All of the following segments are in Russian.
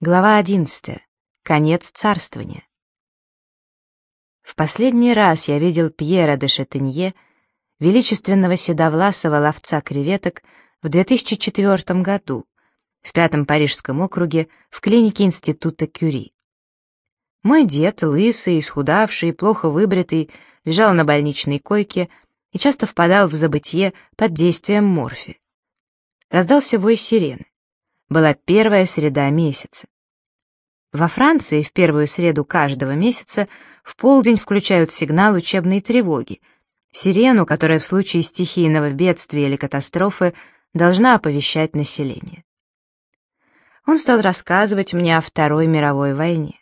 Глава 11. Конец царствования. В последний раз я видел Пьера де Шетенье, величественного седовласого ловца креветок, в 2004 году, в пятом парижском округе, в клинике Института Кюри. Мой дед, лысый, исхудавший, плохо выбритый, лежал на больничной койке и часто впадал в забытье под действием морфи. Раздался вой сирены. Была первая среда месяца. Во Франции в первую среду каждого месяца в полдень включают сигнал учебной тревоги, сирену, которая в случае стихийного бедствия или катастрофы должна оповещать население. Он стал рассказывать мне о Второй мировой войне.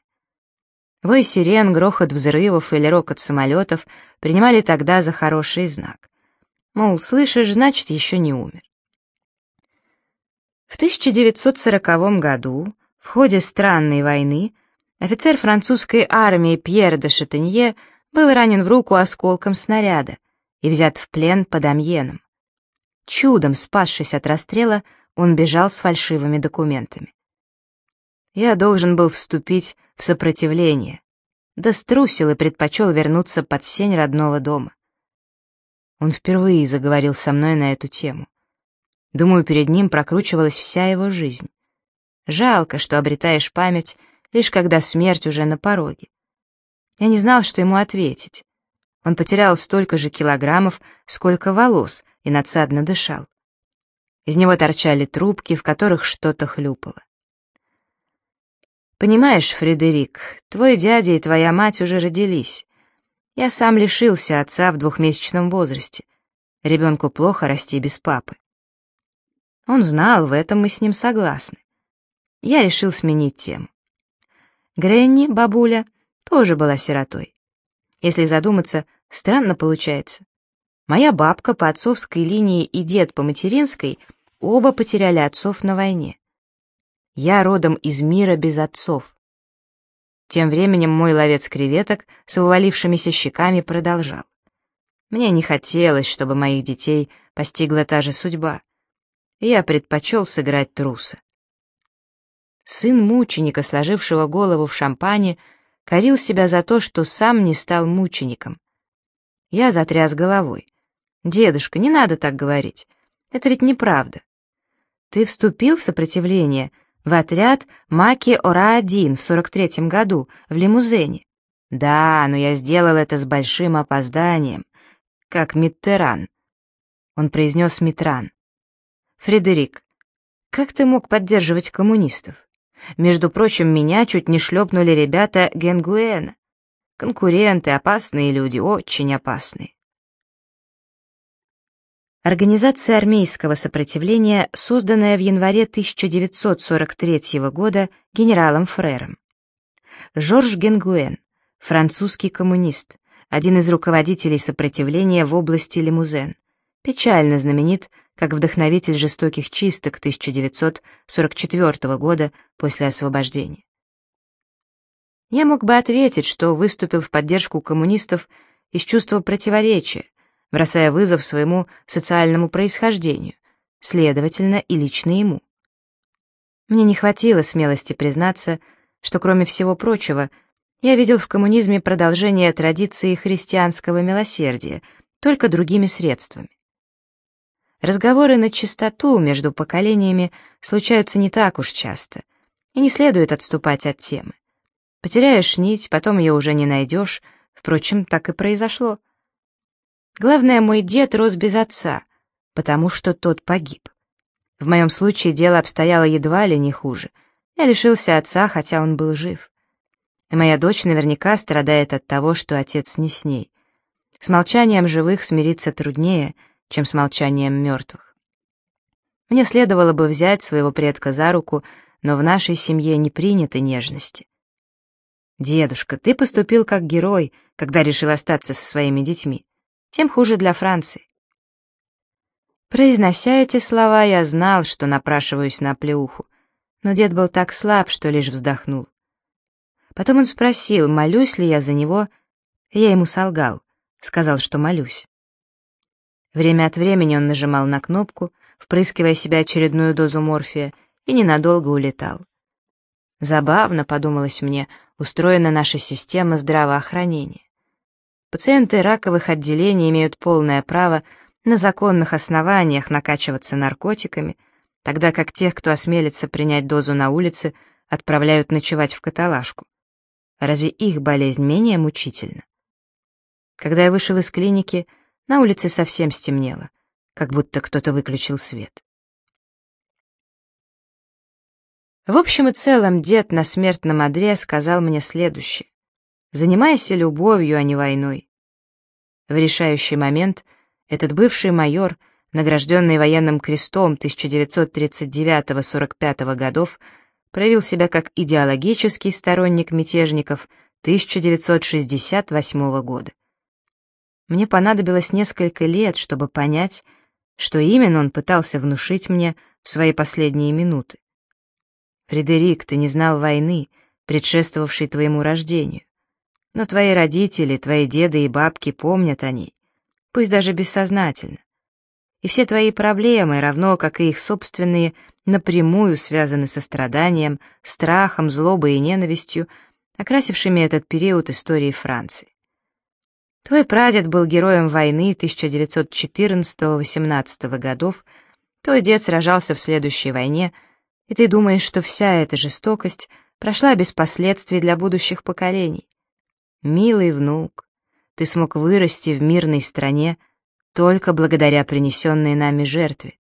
Вой сирен, грохот взрывов или рокот самолетов принимали тогда за хороший знак. Мол, слышишь, значит, еще не умер. В 1940 году, в ходе странной войны, офицер французской армии Пьер де Шатенье был ранен в руку осколком снаряда и взят в плен под Амьеном. Чудом спасшись от расстрела, он бежал с фальшивыми документами. Я должен был вступить в сопротивление, да струсил и предпочел вернуться под сень родного дома. Он впервые заговорил со мной на эту тему. Думаю, перед ним прокручивалась вся его жизнь. Жалко, что обретаешь память, лишь когда смерть уже на пороге. Я не знал, что ему ответить. Он потерял столько же килограммов, сколько волос, и надсадно дышал. Из него торчали трубки, в которых что-то хлюпало. «Понимаешь, Фредерик, твой дядя и твоя мать уже родились. Я сам лишился отца в двухмесячном возрасте. Ребенку плохо расти без папы. Он знал, в этом мы с ним согласны. Я решил сменить тему. Гренни, бабуля, тоже была сиротой. Если задуматься, странно получается. Моя бабка по отцовской линии и дед по материнской оба потеряли отцов на войне. Я родом из мира без отцов. Тем временем мой ловец креветок с увалившимися щеками продолжал. Мне не хотелось, чтобы моих детей постигла та же судьба я предпочел сыграть труса. Сын мученика, сложившего голову в шампане, корил себя за то, что сам не стал мучеником. Я затряс головой. «Дедушка, не надо так говорить. Это ведь неправда. Ты вступил в сопротивление в отряд Маки-Ора-1 в 43-м году в лимузене. Да, но я сделал это с большим опозданием, как Миттеран. Он произнес Митран. Фредерик, как ты мог поддерживать коммунистов? Между прочим, меня чуть не шлепнули ребята Генгуэна. Конкуренты, опасные люди, очень опасные. Организация армейского сопротивления, созданная в январе 1943 года генералом Фрером. Жорж Генгуэн, французский коммунист, один из руководителей сопротивления в области Лимузен, печально знаменит как вдохновитель жестоких чисток 1944 года после освобождения. Я мог бы ответить, что выступил в поддержку коммунистов из чувства противоречия, бросая вызов своему социальному происхождению, следовательно, и лично ему. Мне не хватило смелости признаться, что, кроме всего прочего, я видел в коммунизме продолжение традиции христианского милосердия, только другими средствами. Разговоры на чистоту между поколениями случаются не так уж часто, и не следует отступать от темы. Потеряешь нить, потом ее уже не найдешь, впрочем, так и произошло. Главное, мой дед рос без отца, потому что тот погиб. В моем случае дело обстояло едва ли не хуже. Я лишился отца, хотя он был жив. И моя дочь наверняка страдает от того, что отец не с ней. С молчанием живых смириться труднее — чем с молчанием мертвых. Мне следовало бы взять своего предка за руку, но в нашей семье не приняты нежности. «Дедушка, ты поступил как герой, когда решил остаться со своими детьми. Тем хуже для Франции». Произнося эти слова, я знал, что напрашиваюсь на плеуху, но дед был так слаб, что лишь вздохнул. Потом он спросил, молюсь ли я за него, я ему солгал, сказал, что молюсь. Время от времени он нажимал на кнопку, впрыскивая себе очередную дозу морфия, и ненадолго улетал. Забавно, подумалось мне, устроена наша система здравоохранения. Пациенты раковых отделений имеют полное право на законных основаниях накачиваться наркотиками, тогда как тех, кто осмелится принять дозу на улице, отправляют ночевать в каталажку. Разве их болезнь менее мучительна? Когда я вышел из клиники, на улице совсем стемнело, как будто кто-то выключил свет. В общем и целом, дед на смертном одре сказал мне следующее. «Занимайся любовью, а не войной». В решающий момент этот бывший майор, награжденный военным крестом 1939-45 годов, проявил себя как идеологический сторонник мятежников 1968 года. Мне понадобилось несколько лет, чтобы понять, что именно он пытался внушить мне в свои последние минуты. Фредерик, ты не знал войны, предшествовавшей твоему рождению. Но твои родители, твои деды и бабки помнят о ней, пусть даже бессознательно. И все твои проблемы, равно как и их собственные, напрямую связаны со страданием, страхом, злобой и ненавистью, окрасившими этот период истории Франции. Твой прадед был героем войны 1914-18 годов, твой дед сражался в следующей войне — и ты думаешь, что вся эта жестокость прошла без последствий для будущих поколений. Милый внук, ты смог вырасти в мирной стране только благодаря принесенной нами жертве,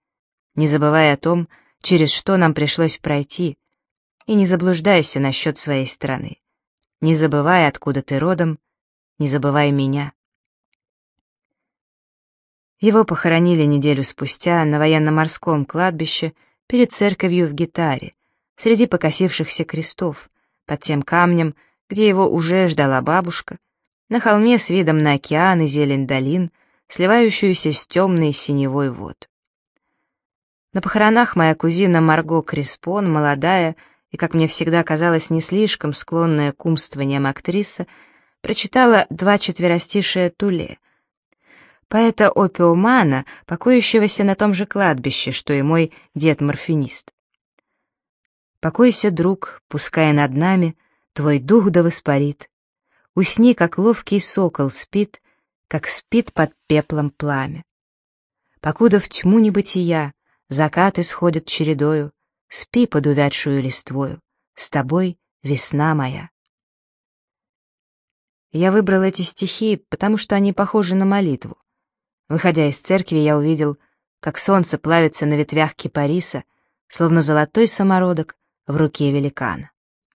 не забывая о том, через что нам пришлось пройти, и не заблуждайся насчет своей страны. Не забывай, откуда ты родом, не забывай меня. Его похоронили неделю спустя на военно-морском кладбище перед церковью в гитаре, среди покосившихся крестов, под тем камнем, где его уже ждала бабушка, на холме с видом на океан и зелень долин, сливающуюся с темной синевой вод. На похоронах моя кузина Марго Криспон, молодая и, как мне всегда казалось, не слишком склонная к умствованиям актриса, прочитала два четверостишия Туле — поэта-опиумана, покоящегося на том же кладбище, что и мой дед-морфинист. Покойся, друг, пускай над нами твой дух да воспарит. Усни, как ловкий сокол спит, как спит под пеплом пламя. Покуда в тьму небытия закаты сходят чередою, спи под увядшую листвою, с тобой весна моя. Я выбрал эти стихи, потому что они похожи на молитву. Выходя из церкви, я увидел, как солнце плавится на ветвях кипариса, словно золотой самородок в руке великана.